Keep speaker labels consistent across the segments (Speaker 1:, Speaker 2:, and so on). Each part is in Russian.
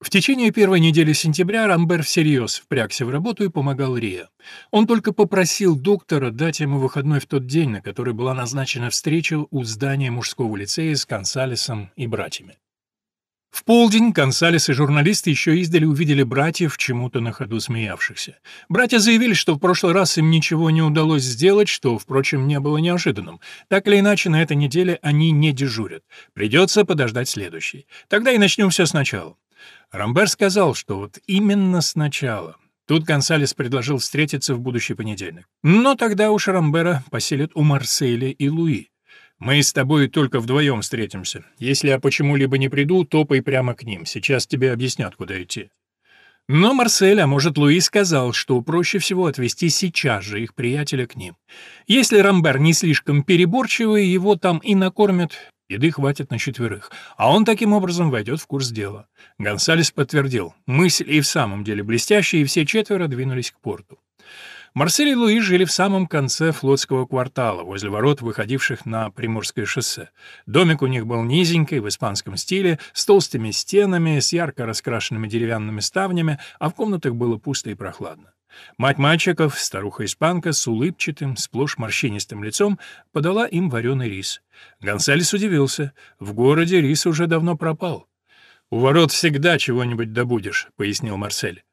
Speaker 1: В течение первой недели сентября Рамбер всерьез впрягся в работу и помогал Риа. Он только попросил доктора дать ему выходной в тот день, на который была назначена встреча у здания мужского лицея с Консалесом и братьями. В полдень Консалес и журналисты еще издали увидели братьев, чему-то на ходу смеявшихся. Братья заявили, что в прошлый раз им ничего не удалось сделать, что, впрочем, не было неожиданным. Так или иначе, на этой неделе они не дежурят. Придется подождать следующий. Тогда и начнем все сначала. Рамбер сказал, что вот именно сначала. Тут Гонсалес предложил встретиться в будущий понедельник. Но тогда уж Рамбера поселят у Марселя и Луи. «Мы с тобой только вдвоем встретимся. Если я почему-либо не приду, топай прямо к ним. Сейчас тебе объяснят, куда идти». Но Марсель, а может, Луи сказал, что проще всего отвезти сейчас же их приятеля к ним. Если Рамбер не слишком переборчивый, его там и накормят, Еды хватит на четверых, а он таким образом войдет в курс дела. Гонсалес подтвердил, мысль и в самом деле блестящая, и все четверо двинулись к порту. Марсель и Луи жили в самом конце флотского квартала, возле ворот, выходивших на Приморское шоссе. Домик у них был низенький, в испанском стиле, с толстыми стенами, с ярко раскрашенными деревянными ставнями, а в комнатах было пусто и прохладно. Мать мальчиков, старуха-испанка с улыбчатым, сплошь морщинистым лицом, подала им вареный рис. Гонсалес удивился. В городе рис уже давно пропал. «У ворот всегда чего-нибудь добудешь», — пояснил Марсель.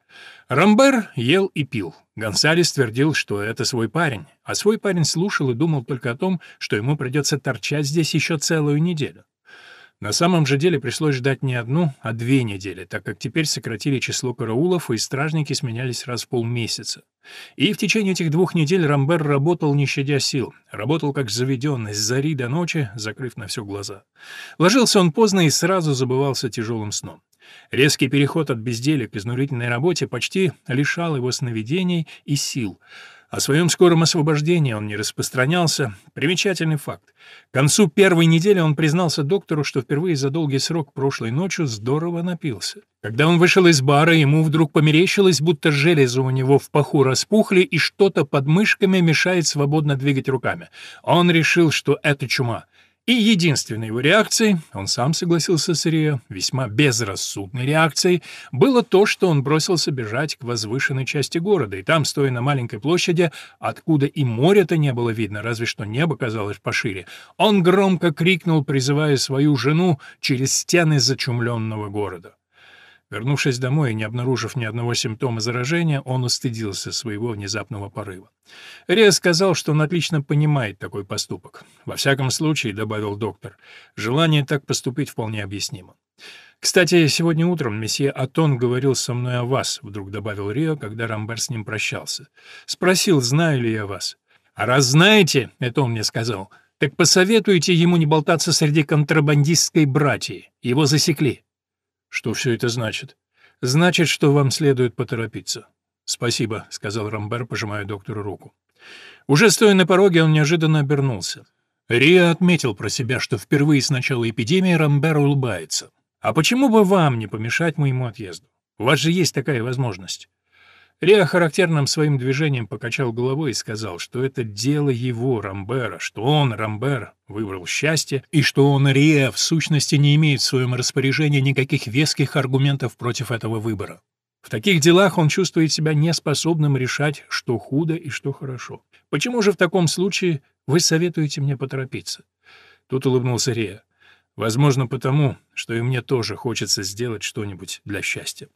Speaker 1: Рамбер ел и пил. Гонсалес твердил, что это свой парень, а свой парень слушал и думал только о том, что ему придется торчать здесь еще целую неделю. На самом же деле пришлось ждать не одну, а две недели, так как теперь сократили число караулов, и стражники сменялись раз в полмесяца. И в течение этих двух недель Рамбер работал, не щадя сил. Работал как заведенный, с зари до ночи, закрыв на все глаза. Ложился он поздно и сразу забывался тяжелым сном. Резкий переход от безделия к изнурительной работе почти лишал его сновидений и сил — о своем скором освобождении он не распространялся. Примечательный факт. К концу первой недели он признался доктору, что впервые за долгий срок прошлой ночью здорово напился. Когда он вышел из бара, ему вдруг померещилось, будто железы у него в паху распухли и что-то под мышками мешает свободно двигать руками. Он решил, что это чума. И единственной его реакцией, он сам согласился с Рио, весьма безрассудной реакцией, было то, что он бросился бежать к возвышенной части города, и там, стоя на маленькой площади, откуда и моря-то не было видно, разве что небо казалось пошире, он громко крикнул, призывая свою жену через стены зачумленного города. Вернувшись домой и не обнаружив ни одного симптома заражения, он устыдился своего внезапного порыва. Риа сказал, что он отлично понимает такой поступок. «Во всяком случае», — добавил доктор, — «желание так поступить вполне объяснимо». «Кстати, сегодня утром месье Атон говорил со мной о вас», — вдруг добавил Рио, когда Рамбер с ним прощался. «Спросил, знаю ли я вас». «А раз знаете, — это он мне сказал, — так посоветуйте ему не болтаться среди контрабандистской братьи. Его засекли». Что все это значит? Значит, что вам следует поторопиться. Спасибо, сказал Рамбер, пожимая доктору руку. Уже стоя на пороге, он неожиданно обернулся. Риа отметил про себя, что впервые с начала эпидемии Рамбер улыбается. «А почему бы вам не помешать моему отъезду? У вас же есть такая возможность». Риа характерным своим движением покачал головой и сказал, что это дело его, Рамбера, что он, Рамбер, выбрал счастье, и что он, Риа, в сущности не имеет в своем распоряжении никаких веских аргументов против этого выбора. В таких делах он чувствует себя неспособным решать, что худо и что хорошо. Почему же в таком случае вы советуете мне поторопиться? Тут улыбнулся Риа. Возможно, потому, что и мне тоже хочется сделать что-нибудь для счастья.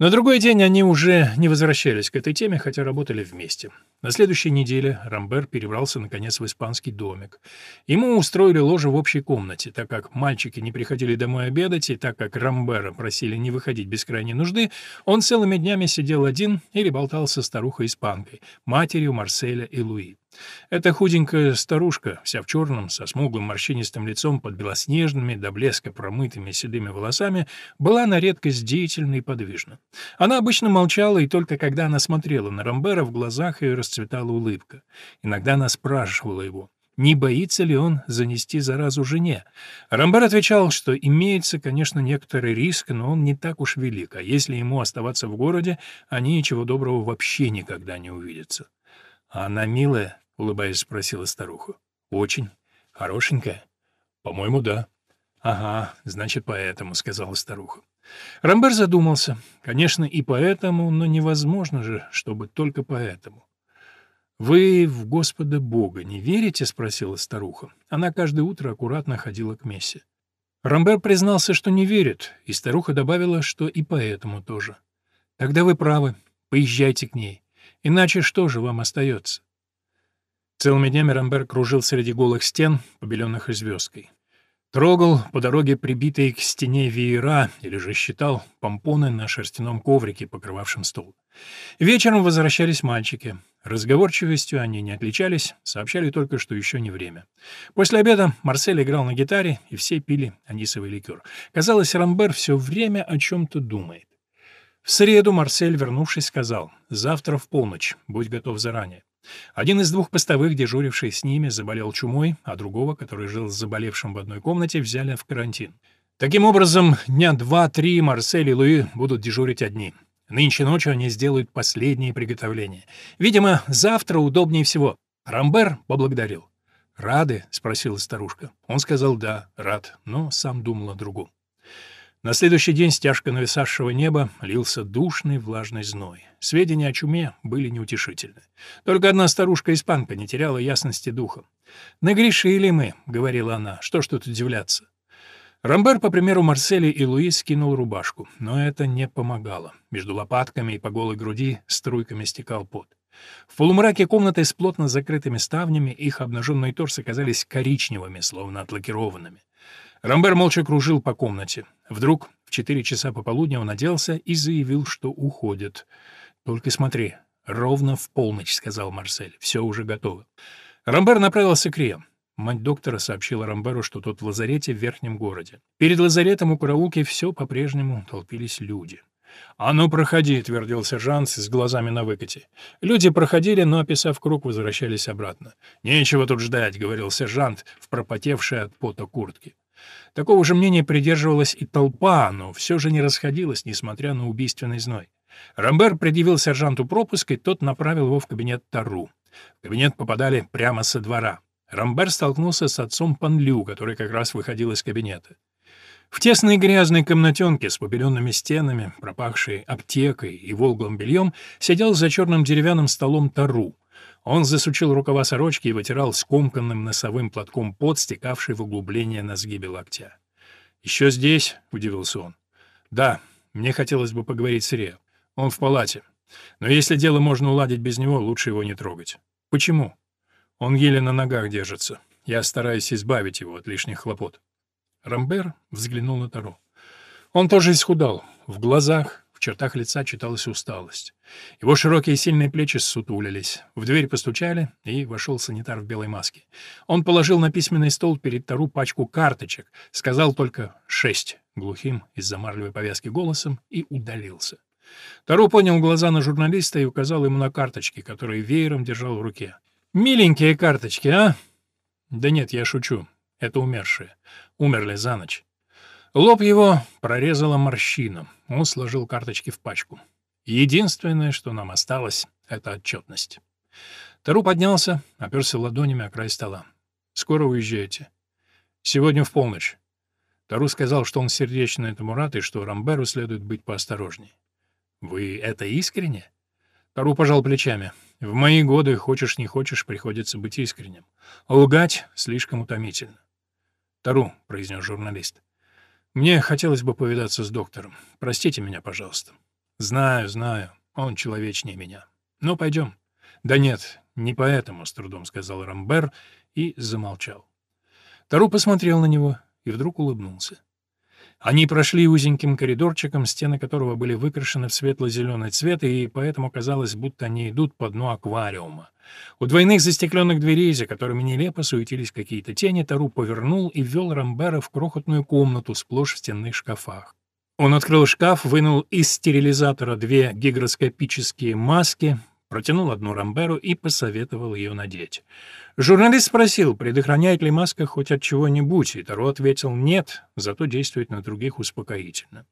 Speaker 1: На другой день они уже не возвращались к этой теме, хотя работали вместе. На следующей неделе Рамбер перебрался, наконец, в испанский домик. Ему устроили ложе в общей комнате, так как мальчики не приходили домой обедать, и так как Рамбера просили не выходить без крайней нужды, он целыми днями сидел один или болтал со старухой-испанкой, матерью Марселя и Луи. Эта худенькая старушка, вся в черном, со смуглым морщинистым лицом под белоснежными до блеска промытыми седыми волосами, была на редкость деятельна и подвижна. Она обычно молчала, и только когда она смотрела на Рамбера, в глазах ее расцветала улыбка. Иногда она спрашивала его, не боится ли он занести заразу жене. Рамбер отвечал, что имеется, конечно, некоторый риск, но он не так уж велик, а если ему оставаться в городе, они ничего доброго вообще никогда не увидятся. «А она милая?» — улыбаясь, спросила старуха. «Очень. Хорошенькая?» «По-моему, да». «Ага, значит, поэтому», — сказала старуха. Рамбер задумался. Конечно, и поэтому, но невозможно же, чтобы только поэтому. «Вы в Господа Бога не верите?» — спросила старуха. Она каждое утро аккуратно ходила к мессе. Рамбер признался, что не верит, и старуха добавила, что и поэтому тоже. «Тогда вы правы. Поезжайте к ней. Иначе что же вам остается?» Целыми днями Рамбер кружил среди голых стен, побеленных звездкой. Трогал по дороге прибитые к стене веера или же считал помпоны на шерстяном коврике, покрывавшем стол. Вечером возвращались мальчики. Разговорчивостью они не отличались, сообщали только, что еще не время. После обеда Марсель играл на гитаре, и все пили анисовый ликер. Казалось, Рамбер все время о чем-то думает. В среду Марсель, вернувшись, сказал, «Завтра в полночь, будь готов заранее». Один из двух постовых, дежуривший с ними, заболел чумой, а другого, который жил с заболевшим в одной комнате, взяли в карантин. Таким образом, дня два-три Марсель и Луи будут дежурить одни. Нынче ночью они сделают последние приготовления. Видимо, завтра удобнее всего. Рамбер поблагодарил. «Рады?» — спросила старушка. Он сказал «да, рад», но сам думал о другом. На следующий день с тяжко нависавшего неба лился душный влажный зной. Сведения о чуме были неутешительны. Только одна старушка-испанка не теряла ясности духа. «Нагрешили мы», — говорила она, — «что ж тут удивляться?» Рамбер, по примеру Марсели и Луи, скинул рубашку, но это не помогало. Между лопатками и по голой груди струйками стекал пот. В полумраке комнаты с плотно закрытыми ставнями их обнаженные торсы казались коричневыми, словно отлакированными. Рамбер молча кружил по комнате. Вдруг в четыре часа пополудня он оделся и заявил, что уходит. «Только смотри, ровно в полночь», — сказал Марсель. «Все уже готово». Рамбер направился к Рио. Мать доктора сообщила Рамберу, что тот в лазарете в верхнем городе. Перед лазаретом у караулки все по-прежнему толпились люди. «А ну, проходи», — твердил сержант с глазами на выкате. Люди проходили, но, описав круг, возвращались обратно. «Нечего тут ждать», — говорил сержант в пропотевшей от пота куртке. Такого же мнения придерживалась и толпа, но все же не расходилась, несмотря на убийственный зной. Рамбер предъявил сержанту пропуск, и тот направил его в кабинет Тару. В кабинет попадали прямо со двора. Рамбер столкнулся с отцом Панлю, который как раз выходил из кабинета. В тесной грязной комнатенке с побеленными стенами, пропахшей аптекой и волглым бельем, сидел за черным деревянным столом Тару. Он засучил рукава сорочки и вытирал скомканным носовым платком пот, стекавший в углубление на сгибе локтя. «Еще здесь?» — удивился он. «Да, мне хотелось бы поговорить с Ре. Он в палате. Но если дело можно уладить без него, лучше его не трогать». «Почему?» «Он еле на ногах держится. Я стараюсь избавить его от лишних хлопот». Рамбер взглянул на Таро. Он тоже исхудал. В глазах, в чертах лица читалась усталость. Его широкие сильные плечи ссутулились. В дверь постучали, и вошел санитар в белой маске. Он положил на письменный стол перед Тару пачку карточек, сказал только «шесть» глухим из-за марлевой повязки голосом и удалился. Тару понял глаза на журналиста и указал ему на карточки, которые веером держал в руке. «Миленькие карточки, а?» «Да нет, я шучу. Это умершие. Умерли за ночь. Лоб его прорезала морщина. Он сложил карточки в пачку. Единственное, что нам осталось, — это отчетность. Тару поднялся, оперся ладонями о край стола. «Скоро уезжаете?» «Сегодня в полночь». Тару сказал, что он сердечно этому рад и что Рамберу следует быть поосторожней. «Вы это искренне?» Тару пожал плечами. «В мои годы, хочешь не хочешь, приходится быть искренним. Лгать слишком утомительно». «Тару», — произнес журналист, мне хотелось бы повидаться с доктором. Простите меня, пожалуйста. Знаю, знаю, он человечнее меня. Ну, пойдем. Да нет, не поэтому, с трудом сказал Рамбер и замолчал. Тару посмотрел на него и вдруг улыбнулся. Они прошли узеньким коридорчиком, стены которого были выкрашены в светло-зеленый цвет, и поэтому казалось, будто они идут по дну аквариума. У двойных застекленных дверей, за которыми нелепо суетились какие-то тени, Тару повернул и ввел Рамбера в крохотную комнату сплошь в стенных шкафах. Он открыл шкаф, вынул из стерилизатора две гигроскопические маски, протянул одну Рамберу и посоветовал ее надеть. Журналист спросил, предохраняет ли маска хоть от чего-нибудь, и Таро ответил «нет», зато действует на других успокоительно.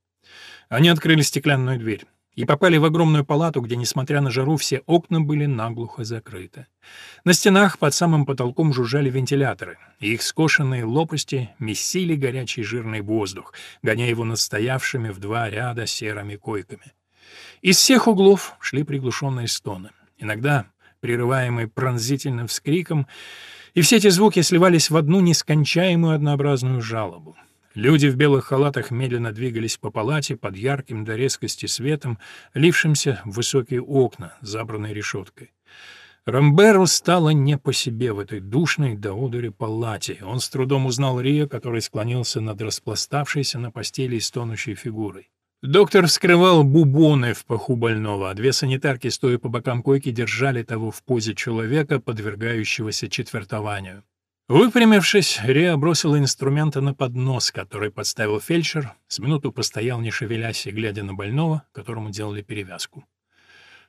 Speaker 1: Они открыли стеклянную дверь. и попали в огромную палату, где, несмотря на жару, все окна были наглухо закрыты. На стенах под самым потолком жужжали вентиляторы, и их скошенные лопасти месили горячий жирный воздух, гоняя его настоявшими в два ряда серыми койками. Из всех углов шли приглушенные стоны, иногда прерываемые пронзительным вскриком, и все эти звуки сливались в одну нескончаемую однообразную жалобу. Люди в белых халатах медленно двигались по палате под ярким до резкости светом, лившимся в высокие окна, забранные решеткой. Рамберу стало не по себе в этой душной до одури палате. Он с трудом узнал Рио, который склонился над распластавшейся на постели стонущей фигурой. Доктор вскрывал бубоны в паху больного, а две санитарки, стоя по бокам койки, держали того в позе человека, подвергающегося четвертованию. Выпрямившись, Риа бросила инструменты на поднос, который подставил фельдшер, с минуту постоял, не шевелясь и глядя на больного, которому делали перевязку.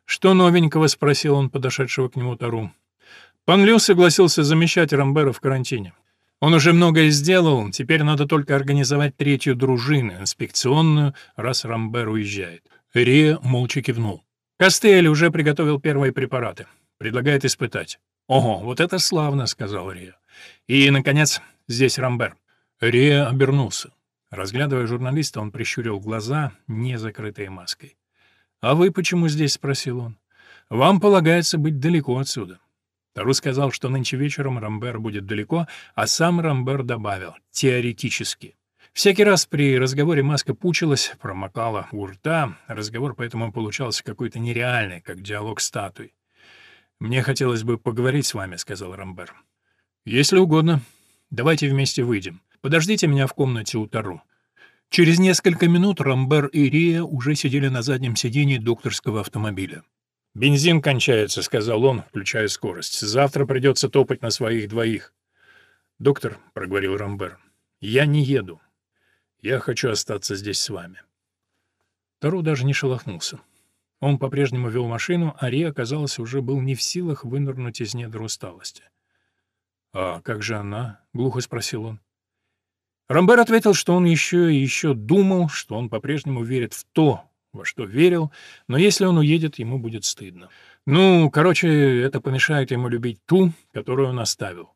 Speaker 1: «Что новенького?» — спросил он подошедшего к нему Тару. Пан Лю согласился замещать Рамбера в карантине. Он уже многое сделал, теперь надо только организовать третью дружину, инспекционную, раз Рамбер уезжает. Рия молча кивнул. Костель уже приготовил первые препараты. Предлагает испытать. «Ого, вот это славно», — сказал Рия. И, наконец, здесь Рамбер. Рия обернулся. Разглядывая журналиста, он прищурил глаза, не закрытые маской. «А вы почему здесь?» — спросил он. «Вам полагается быть далеко отсюда». Тару сказал, что нынче вечером Рамбер будет далеко, а сам Рамбер добавил «теоретически». Всякий раз при разговоре маска пучилась, промокала у рта, разговор поэтому получался какой-то нереальный, как диалог статуи. «Мне хотелось бы поговорить с вами», — сказал Рамбер. «Если угодно. Давайте вместе выйдем. Подождите меня в комнате у Тару». Через несколько минут Рамбер и Рия уже сидели на заднем сиденье докторского автомобиля. «Бензин кончается», — сказал он, включая скорость. «Завтра придется топать на своих двоих». «Доктор», — проговорил Рамбер, — «я не еду. Я хочу остаться здесь с вами». Тару даже не шелохнулся. Он по-прежнему вел машину, а Рия, казалось, уже был не в силах вынырнуть из недр усталости. «А как же она?» — глухо спросил он. Рамбер ответил, что он еще и еще думал, что он по-прежнему верит в то, во что верил, но если он уедет, ему будет стыдно. Ну, короче, это помешает ему любить ту, которую он оставил.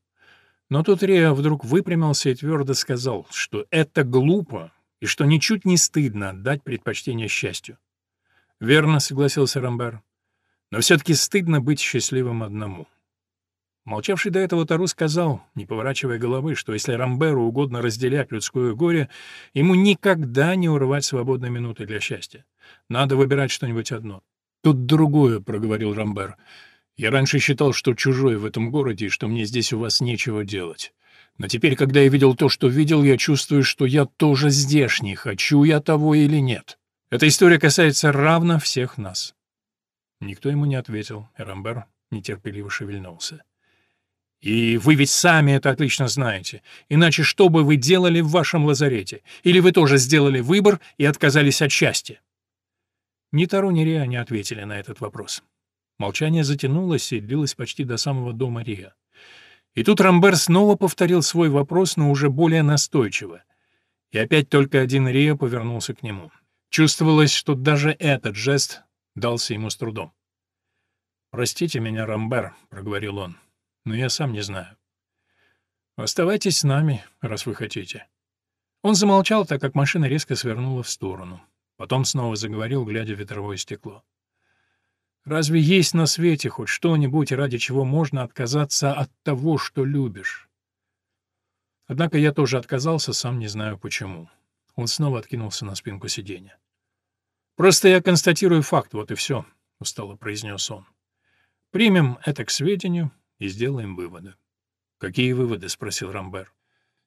Speaker 1: Но тут Реа вдруг выпрямился и твердо сказал, что это глупо и что ничуть не стыдно отдать предпочтение счастью. «Верно», — согласился Рамбер, — «но все-таки стыдно быть счастливым одному». Молчавший до этого Тару сказал, не поворачивая головы, что если Рамберу угодно разделять людское горе, ему никогда не урывать свободной минуты для счастья. Надо выбирать что-нибудь одно. «Тут другое», — проговорил Рамбер. «Я раньше считал, что чужой в этом городе и что мне здесь у вас нечего делать. Но теперь, когда я видел то, что видел, я чувствую, что я тоже здешний, хочу я того или нет. Эта история касается равно всех нас». Никто ему не ответил, и Рамбер нетерпеливо шевельнулся. И вы ведь сами это отлично знаете. Иначе что бы вы делали в вашем лазарете? Или вы тоже сделали выбор и отказались от счастья?» Ни Таро, ни Риа не ответили на этот вопрос. Молчание затянулось и длилось почти до самого дома Риа. И тут Рамбер снова повторил свой вопрос, но уже более настойчиво. И опять только один Риа повернулся к нему. Чувствовалось, что даже этот жест дался ему с трудом. «Простите меня, Рамбер», — проговорил он но я сам не знаю. Оставайтесь с нами, раз вы хотите». Он замолчал, так как машина резко свернула в сторону. Потом снова заговорил, глядя в ветровое стекло. «Разве есть на свете хоть что-нибудь, ради чего можно отказаться от того, что любишь?» Однако я тоже отказался, сам не знаю почему. Он снова откинулся на спинку сиденья. «Просто я констатирую факт, вот и все», — устало произнес он. «Примем это к сведению, и сделаем выводы». «Какие выводы?» — спросил Рамбер.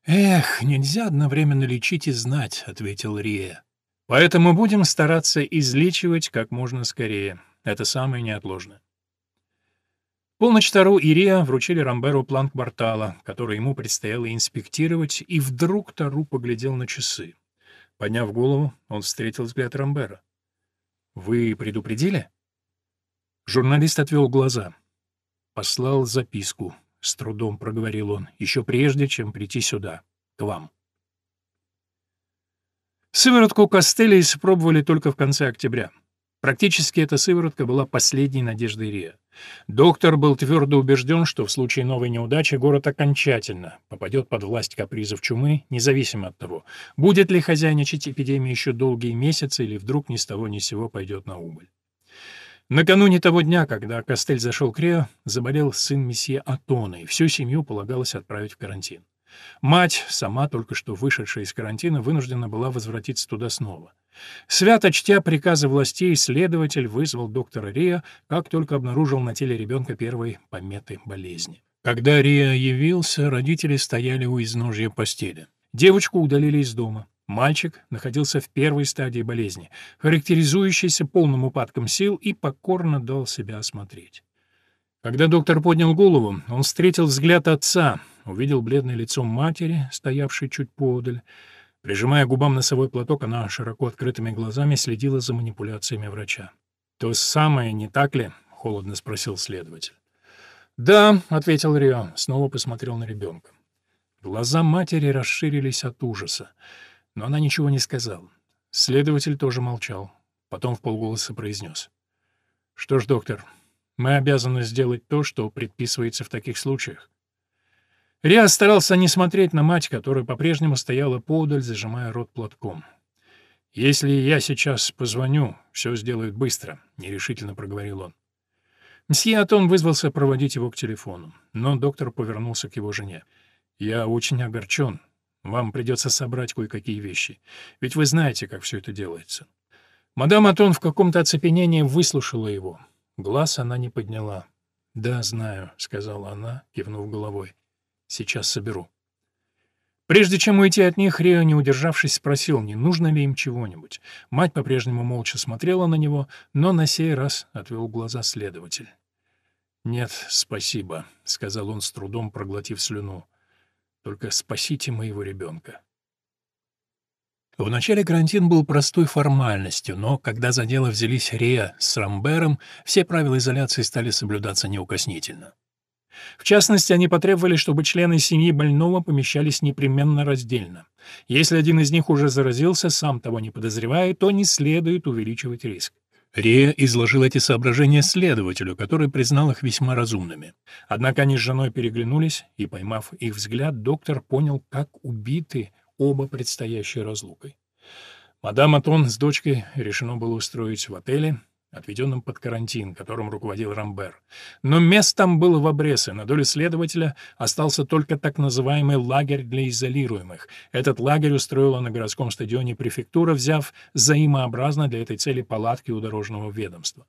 Speaker 1: «Эх, нельзя одновременно лечить и знать», — ответил Рия. «Поэтому будем стараться излечивать как можно скорее. Это самое неотложное». Полночь Тару и Рия вручили Рамберу план квартала, который ему предстояло инспектировать, и вдруг Тару поглядел на часы. Подняв голову, он встретил взгляд Рамбера. «Вы предупредили?» Журналист отвел глаза. Послал записку, — с трудом проговорил он, — еще прежде, чем прийти сюда, к вам. Сыворотку Костелли испробовали только в конце октября. Практически эта сыворотка была последней надеждой Риа. Доктор был твердо убежден, что в случае новой неудачи город окончательно попадет под власть капризов чумы, независимо от того, будет ли хозяйничать эпидемия еще долгие месяцы или вдруг ни с того ни сего пойдет на убыль. Накануне того дня, когда Костель зашел к Рео, заболел сын месье Атона, и всю семью полагалось отправить в карантин. Мать, сама только что вышедшая из карантина, вынуждена была возвратиться туда снова. Свято чтя приказы властей, следователь вызвал доктора Рия, как только обнаружил на теле ребенка первые пометы болезни. Когда Рия явился, родители стояли у изножья постели. Девочку удалили из дома. Мальчик находился в первой стадии болезни, характеризующейся полным упадком сил, и покорно дал себя осмотреть. Когда доктор поднял голову, он встретил взгляд отца, увидел бледное лицо матери, стоявшей чуть поодаль. Прижимая губам носовой платок, она широко открытыми глазами следила за манипуляциями врача. «То самое, не так ли?» — холодно спросил следователь. «Да», — ответил Рио, снова посмотрел на ребенка. Глаза матери расширились от ужаса, но она ничего не сказала. Следователь тоже молчал. Потом в полголоса произнес. «Что ж, доктор, мы обязаны сделать то, что предписывается в таких случаях. Риас старался не смотреть на мать, которая по-прежнему стояла подаль, зажимая рот платком. «Если я сейчас позвоню, все сделают быстро», — нерешительно проговорил он. Мсье Атон вызвался проводить его к телефону, но доктор повернулся к его жене. «Я очень огорчен. Вам придется собрать кое-какие вещи. Ведь вы знаете, как все это делается». Мадам Атон в каком-то оцепенении выслушала его. Глаз она не подняла. «Да, знаю», — сказала она, кивнув головой. Сейчас соберу. Прежде чем уйти от них, Рио, не удержавшись, спросил, не нужно ли им чего-нибудь. Мать по-прежнему молча смотрела на него, но на сей раз отвел глаза следователь. «Нет, спасибо», — сказал он с трудом, проглотив слюну. «Только спасите моего ребенка». Вначале карантин был простой формальностью, но когда за дело взялись Риа с Рамбером, все правила изоляции стали соблюдаться неукоснительно. В частности, они потребовали, чтобы члены семьи больного помещались непременно раздельно. Если один из них уже заразился, сам того не подозревая, то не следует увеличивать риск. Рия изложил эти соображения следователю, который признал их весьма разумными. Однако они с женой переглянулись, и, поймав их взгляд, доктор понял, как убиты оба предстоящей разлукой. Мадам Атон с дочкой решено было устроить в отеле, отведенным под карантин, которым руководил Рамбер. Но мест там было в обрез, и на долю следователя остался только так называемый лагерь для изолируемых. Этот лагерь устроила на городском стадионе префектура, взяв взаимообразно для этой цели палатки у дорожного ведомства.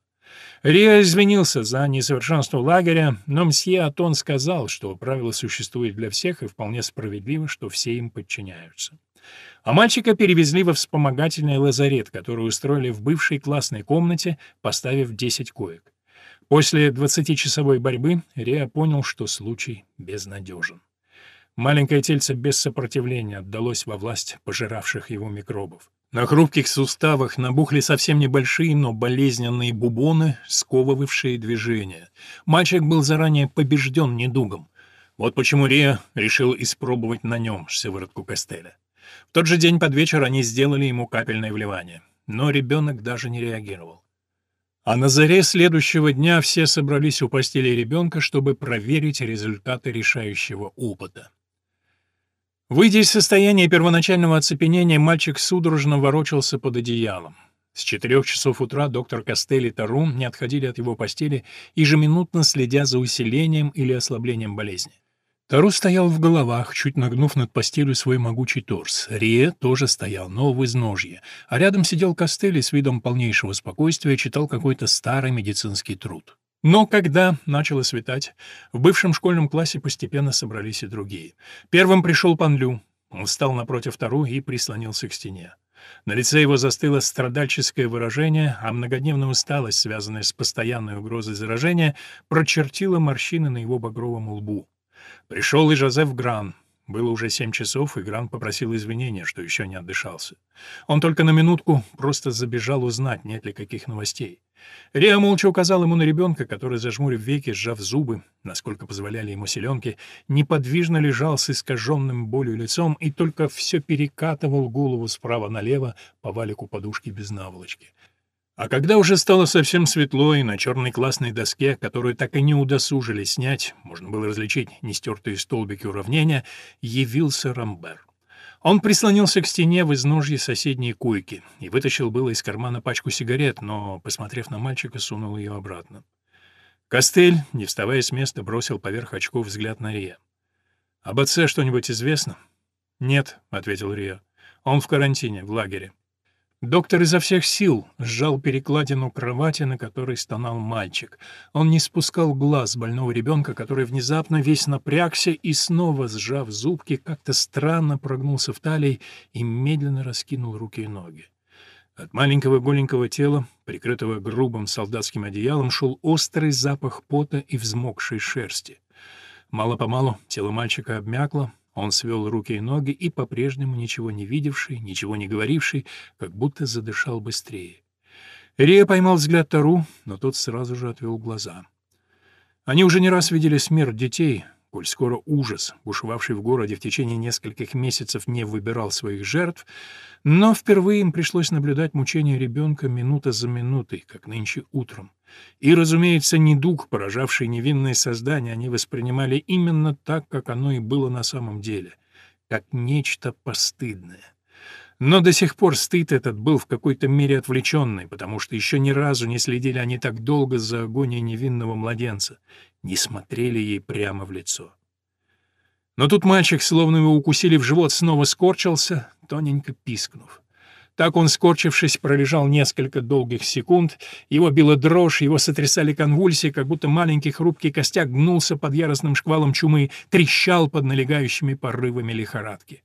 Speaker 1: Рио извинился за несовершенство лагеря, но мсье Атон сказал, что правило существует для всех и вполне справедливо, что все им подчиняются. А мальчика перевезли во вспомогательный лазарет, который устроили в бывшей классной комнате, поставив 10 коек. После двадцатичасовой борьбы Риа понял, что случай безнадежен. Маленькое тельце без сопротивления отдалось во власть пожиравших его микробов. На хрупких суставах набухли совсем небольшие, но болезненные бубоны, сковывавшие движения. Мальчик был заранее побежден недугом. Вот почему Риа решил испробовать на нем сыворотку Костеля. В тот же день под вечер они сделали ему капельное вливание, но ребенок даже не реагировал. А на заре следующего дня все собрались у постели ребенка, чтобы проверить результаты решающего опыта. Выйдя из состояния первоначального оцепенения, мальчик судорожно ворочался под одеялом. С четырех часов утра доктор Костель и Тару не отходили от его постели, ежеминутно следя за усилением или ослаблением болезни. Тару стоял в головах, чуть нагнув над постелью свой могучий торс. Рие тоже стоял, но в изножье. А рядом сидел Костель и с видом полнейшего спокойствия читал какой-то старый медицинский труд. Но когда начало светать, в бывшем школьном классе постепенно собрались и другие. Первым пришел пан Лю. Он встал напротив Тару и прислонился к стене. На лице его застыло страдальческое выражение, а многодневная усталость, связанная с постоянной угрозой заражения, прочертила морщины на его багровом лбу. Пришел и Жозеф Гран. Было уже семь часов, и Гран попросил извинения, что еще не отдышался. Он только на минутку просто забежал узнать, нет ли каких новостей. Риа молча указал ему на ребенка, который, зажмурив веки, сжав зубы, насколько позволяли ему селенки, неподвижно лежал с искаженным болью лицом и только все перекатывал голову справа налево по валику подушки без наволочки. А когда уже стало совсем светло, и на черной классной доске, которую так и не удосужили снять, можно было различить нестертые столбики уравнения, явился Рамбер. Он прислонился к стене в изножье соседней койки и вытащил было из кармана пачку сигарет, но, посмотрев на мальчика, сунул ее обратно. Костель, не вставая с места, бросил поверх очков взгляд на Рия. «Об отце что-нибудь известно?» «Нет», — ответил Рио. «Он в карантине, в лагере». Доктор изо всех сил сжал перекладину кровати, на которой стонал мальчик. Он не спускал глаз больного ребенка, который внезапно весь напрягся и, снова сжав зубки, как-то странно прогнулся в талии и медленно раскинул руки и ноги. От маленького голенького тела, прикрытого грубым солдатским одеялом, шел острый запах пота и взмокшей шерсти. Мало-помалу тело мальчика обмякло, он свел руки и ноги и, по-прежнему ничего не видевший, ничего не говоривший, как будто задышал быстрее. Рия поймал взгляд Тару, но тот сразу же отвел глаза. Они уже не раз видели смерть детей, коль скоро ужас, бушевавший в городе в течение нескольких месяцев, не выбирал своих жертв, но впервые им пришлось наблюдать мучения ребенка минута за минутой, как нынче утром. И, разумеется, недуг, поражавший невинные создания, они воспринимали именно так, как оно и было на самом деле, как нечто постыдное. Но до сих пор стыд этот был в какой-то мере отвлеченный, потому что еще ни разу не следили они так долго за агонией невинного младенца, не смотрели ей прямо в лицо. Но тут мальчик, словно его укусили в живот, снова скорчился, тоненько пискнув. Так он, скорчившись, пролежал несколько долгих секунд, его била дрожь, его сотрясали конвульсии, как будто маленький хрупкий костяк гнулся под яростным шквалом чумы, трещал под налегающими порывами лихорадки.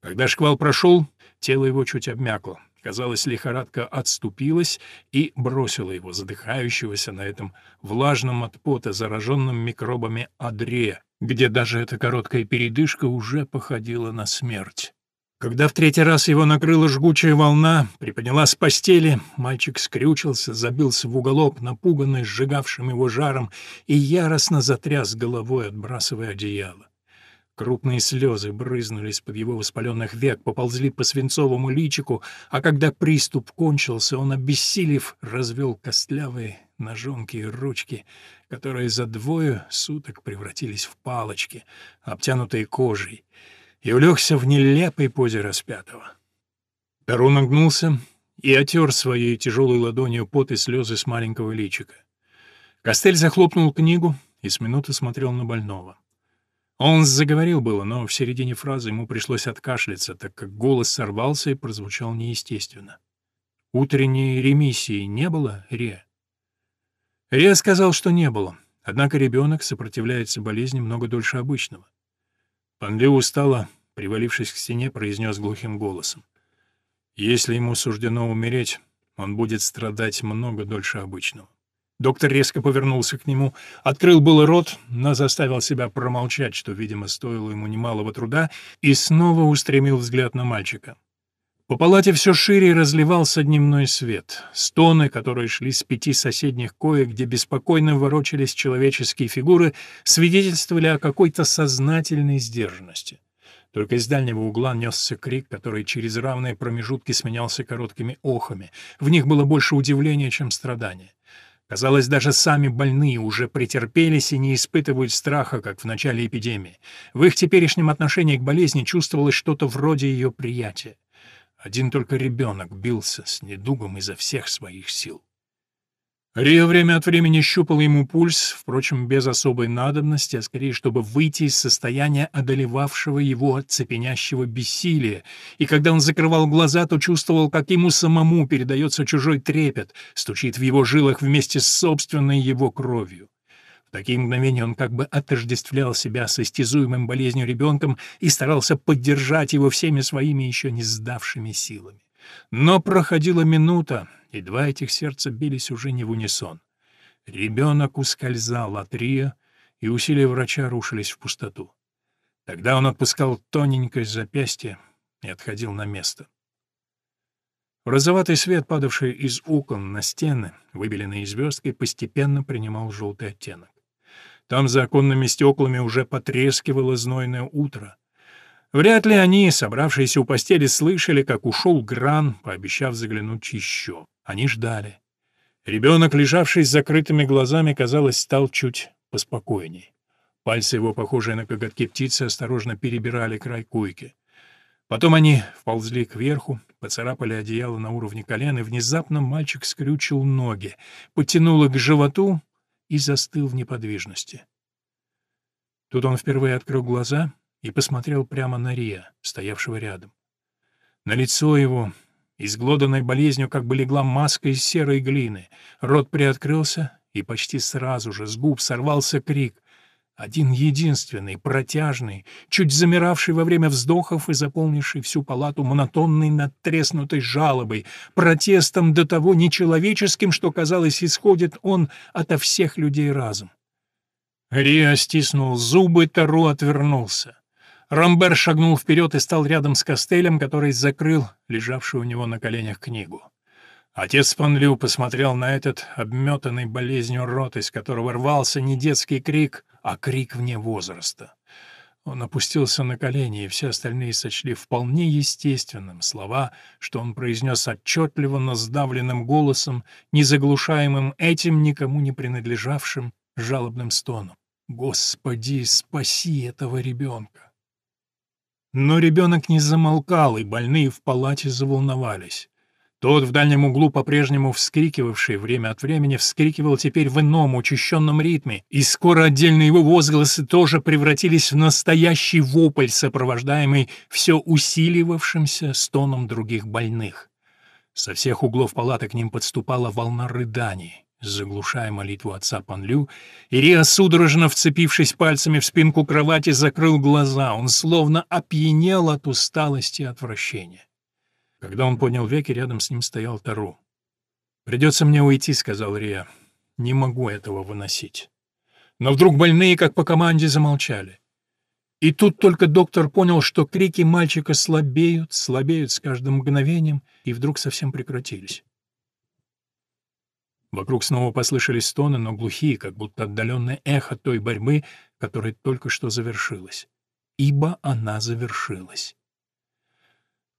Speaker 1: Когда шквал прошел, тело его чуть обмякло. Казалось, лихорадка отступилась и бросила его, задыхающегося на этом влажном от пота, зараженном микробами адре, где даже эта короткая передышка уже походила на смерть. Когда в третий раз его накрыла жгучая волна, приподняла с постели, мальчик скрючился, забился в уголок, напуганный сжигавшим его жаром, и яростно затряс головой, отбрасывая одеяло. Крупные слезы брызнули из-под его воспаленных век, поползли по свинцовому личику, а когда приступ кончился, он, обессилев, развел костлявые ножонкие ручки, которые за двое суток превратились в палочки, обтянутые кожей, и улегся в нелепой позе распятого. Перу нагнулся и отер своей тяжелой ладонью пот и слезы с маленького личика. Костель захлопнул книгу и с минуты смотрел на больного. Он заговорил было, но в середине фразы ему пришлось откашляться, так как голос сорвался и прозвучал неестественно. «Утренней ремиссии не было, Ре?» Ре сказал, что не было, однако ребенок сопротивляется болезни много дольше обычного. Панле устало, привалившись к стене, произнес глухим голосом. «Если ему суждено умереть, он будет страдать много дольше обычного». Доктор резко повернулся к нему, открыл было рот, но заставил себя промолчать, что, видимо, стоило ему немалого труда, и снова устремил взгляд на мальчика. По палате все шире разливался дневной свет. Стоны, которые шли с пяти соседних коек, где беспокойно ворочались человеческие фигуры, свидетельствовали о какой-то сознательной сдержанности. Только из дальнего угла несся крик, который через равные промежутки сменялся короткими охами. В них было больше удивления, чем страдания. Казалось, даже сами больные уже претерпелись и не испытывают страха, как в начале эпидемии. В их теперешнем отношении к болезни чувствовалось что-то вроде ее приятия. Один только ребенок бился с недугом изо всех своих сил. Рио время от времени щупал ему пульс, впрочем, без особой надобности, а скорее, чтобы выйти из состояния одолевавшего его цепенящего бессилия, и когда он закрывал глаза, то чувствовал, как ему самому передается чужой трепет, стучит в его жилах вместе с собственной его кровью. В такие мгновения он как бы отождествлял себя с истязуемым болезнью ребенком и старался поддержать его всеми своими еще не сдавшими силами. Но проходила минута, и два этих сердца бились уже не в унисон. Ребенок ускользал от Рио, и усилия врача рушились в пустоту. Тогда он отпускал тоненькое запястье и отходил на место. Розоватый свет, падавший из окон на стены, выбеленные звездкой, постепенно принимал желтый оттенок. Там за оконными стеклами уже потрескивало знойное утро. Вряд ли они, собравшиеся у постели, слышали, как ушел Гран, пообещав заглянуть еще. Они ждали. Ребенок, лежавший с закрытыми глазами, казалось, стал чуть поспокойней. Пальцы его, похожие на коготки птицы, осторожно перебирали край койки. Потом они вползли кверху, поцарапали одеяло на уровне колен, и внезапно мальчик скрючил ноги, потянул их к животу и застыл в неподвижности. Тут он впервые открыл глаза и посмотрел прямо на Рия, стоявшего рядом. На лицо его, изглоданной болезнью, как бы легла маска из серой глины, рот приоткрылся, и почти сразу же с губ сорвался крик — один единственный, протяжный, чуть замиравший во время вздохов и заполнивший всю палату монотонной надтреснутой жалобой, протестом до того нечеловеческим, что, казалось, исходит он ото всех людей разом. Риа стиснул зубы, Тару отвернулся. Рамбер шагнул вперед и стал рядом с Костелем, который закрыл лежавшую у него на коленях книгу. Отец Панлю посмотрел на этот обметанный болезнью рот, из которого рвался не детский крик, а крик вне возраста. Он опустился на колени, и все остальные сочли вполне естественным слова, что он произнес отчетливо, но сдавленным голосом, не заглушаемым этим никому не принадлежавшим жалобным стоном. «Господи, спаси этого ребенка!» Но ребенок не замолкал, и больные в палате заволновались. Тот в дальнем углу, по-прежнему вскрикивавший время от времени, вскрикивал теперь в ином, учащенном ритме, и скоро отдельные его возгласы тоже превратились в настоящий вопль, сопровождаемый все усиливавшимся стоном других больных. Со всех углов палаты к ним подступала волна рыданий. Заглушая молитву отца Панлю, Ирия, судорожно вцепившись пальцами в спинку кровати, закрыл глаза. Он словно опьянел от усталости и отвращения. Когда он поднял веки, рядом с ним стоял Тару. «Придется мне уйти», — сказал Рия. «Не могу этого выносить». Но вдруг больные, как по команде, замолчали. И тут только доктор понял, что крики мальчика слабеют, слабеют с каждым мгновением, и вдруг совсем прекратились. Вокруг снова послышались стоны, но глухие, как будто отдаленное эхо той борьбы, которая только что завершилась. Ибо она завершилась.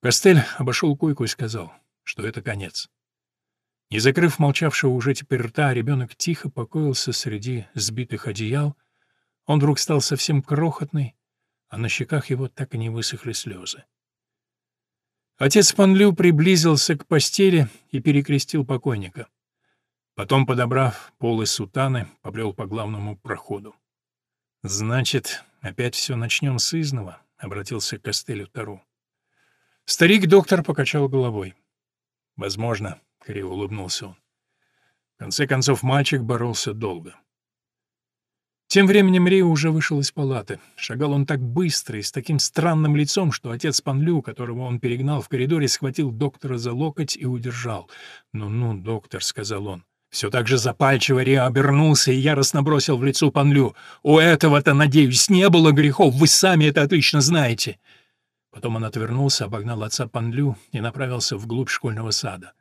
Speaker 1: Костель обошел койку и сказал, что это конец. Не закрыв молчавшего уже теперь рта, ребенок тихо покоился среди сбитых одеял. Он вдруг стал совсем крохотный, а на щеках его так и не высохли слезы. Отец Панлю приблизился к постели и перекрестил покойника. Потом, подобрав полы сутаны, побрел по главному проходу. «Значит, опять все начнем с изного», — обратился к Костелю Тару. Старик-доктор покачал головой. «Возможно», — криво улыбнулся он. В конце концов, мальчик боролся долго. Тем временем Рио уже вышел из палаты. Шагал он так быстро и с таким странным лицом, что отец Панлю, которого он перегнал в коридоре, схватил доктора за локоть и удержал. «Ну-ну, доктор», — сказал он. Все так же запальчиво Рио обернулся и яростно бросил в лицо Панлю. «У этого-то, надеюсь, не было грехов, вы сами это отлично знаете». Потом он отвернулся, обогнал отца Панлю и направился вглубь школьного сада.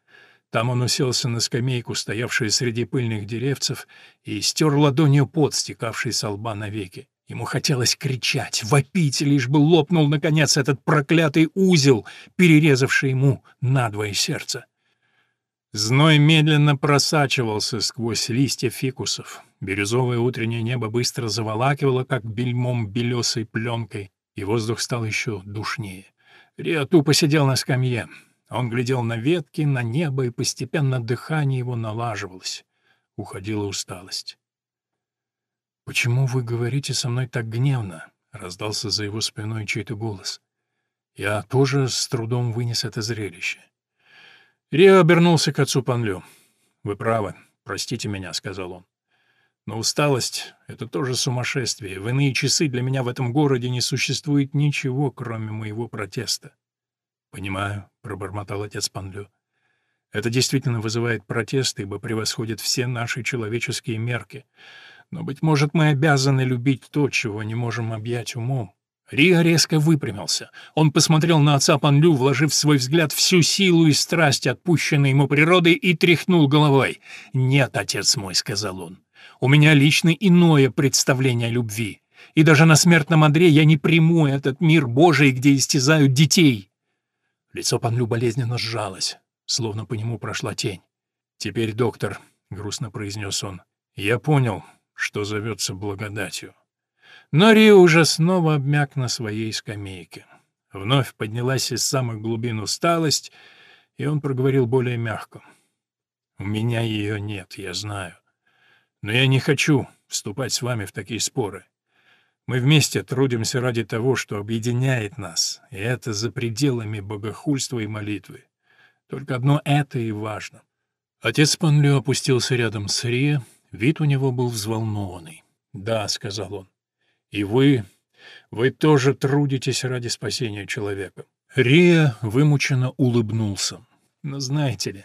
Speaker 1: Там он уселся на скамейку, стоявшую среди пыльных деревцев, и стер ладонью пот, стекавший со лба навеки. Ему хотелось кричать, вопить, лишь бы лопнул, наконец, этот проклятый узел, перерезавший ему надвое сердце. Зной медленно просачивался сквозь листья фикусов. Бирюзовое утреннее небо быстро заволакивало, как бельмом белесой пленкой и воздух стал еще душнее. Риа тупо сидел на скамье. Он глядел на ветки, на небо, и постепенно дыхание его налаживалось. Уходила усталость. «Почему вы говорите со мной так гневно?» — раздался за его спиной чей-то голос. Я тоже с трудом вынес это зрелище. Рио обернулся к отцу Панлю. «Вы правы, простите меня», — сказал он. Но усталость — это тоже сумасшествие. В иные часы для меня в этом городе не существует ничего, кроме моего протеста. — Понимаю, — пробормотал отец Панлю. Это действительно вызывает протест, ибо превосходит все наши человеческие мерки. Но, быть может, мы обязаны любить то, чего не можем объять умом. Риа резко выпрямился. Он посмотрел на отца Панлю, вложив в свой взгляд всю силу и страсть, отпущенной ему природой, и тряхнул головой. «Нет, отец мой», — сказал он, у меня лично иное представление о любви. И даже на смертном одре я не приму этот мир Божий, где истязают детей. Лицо Панлю болезненно сжалось, словно по нему прошла тень. Теперь, доктор, — грустно произнес он. «Я понял, что зовется благодатью». Но Рио уже снова обмяк на своей скамейке. Вновь поднялась из самых глубин усталость, и он проговорил более мягко. «У меня ее нет, я знаю. Но я не хочу вступать с вами в такие споры. Мы вместе трудимся ради того, что объединяет нас, и это за пределами богохульства и молитвы. Только одно это и важно. Отец Панлю опустился рядом с Рия, вид у него был взволнованный. «Да», — сказал он, — «и вы, вы тоже трудитесь ради спасения человека». Рия вымученно улыбнулся. «Но знаете ли,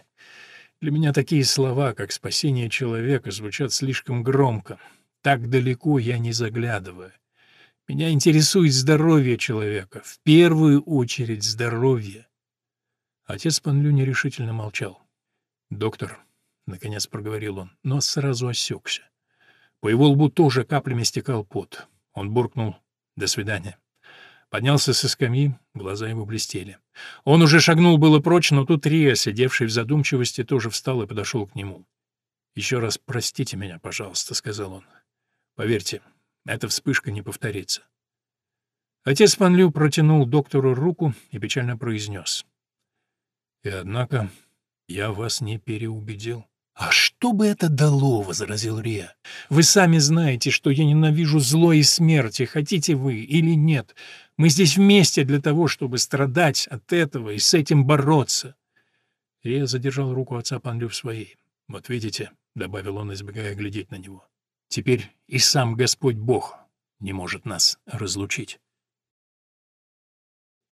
Speaker 1: для меня такие слова, как «спасение человека», звучат слишком громко. Так далеко я не заглядываю. Меня интересует здоровье человека, в первую очередь здоровье. Отец Панлю нерешительно молчал. «Доктор», — наконец проговорил он, но сразу осекся. По его лбу тоже каплями стекал пот. Он буркнул «До свидания». Поднялся со скамьи, глаза его блестели. Он уже шагнул было прочь, но тут Рия, сидевший в задумчивости, тоже встал и подошел к нему. «Еще раз простите меня, пожалуйста», — сказал он. «Поверьте, эта вспышка не повторится. Отец Панлю протянул доктору руку и печально произнес. «И однако я вас не переубедил». «А что бы это дало?» — возразил Рия. «Вы сами знаете, что я ненавижу зло и смерти, хотите вы или нет. Мы здесь вместе для того, чтобы страдать от этого и с этим бороться». Рия задержал руку отца Панлю в своей. «Вот видите», — добавил он, избегая глядеть на него, Теперь и сам Господь Бог не может нас разлучить.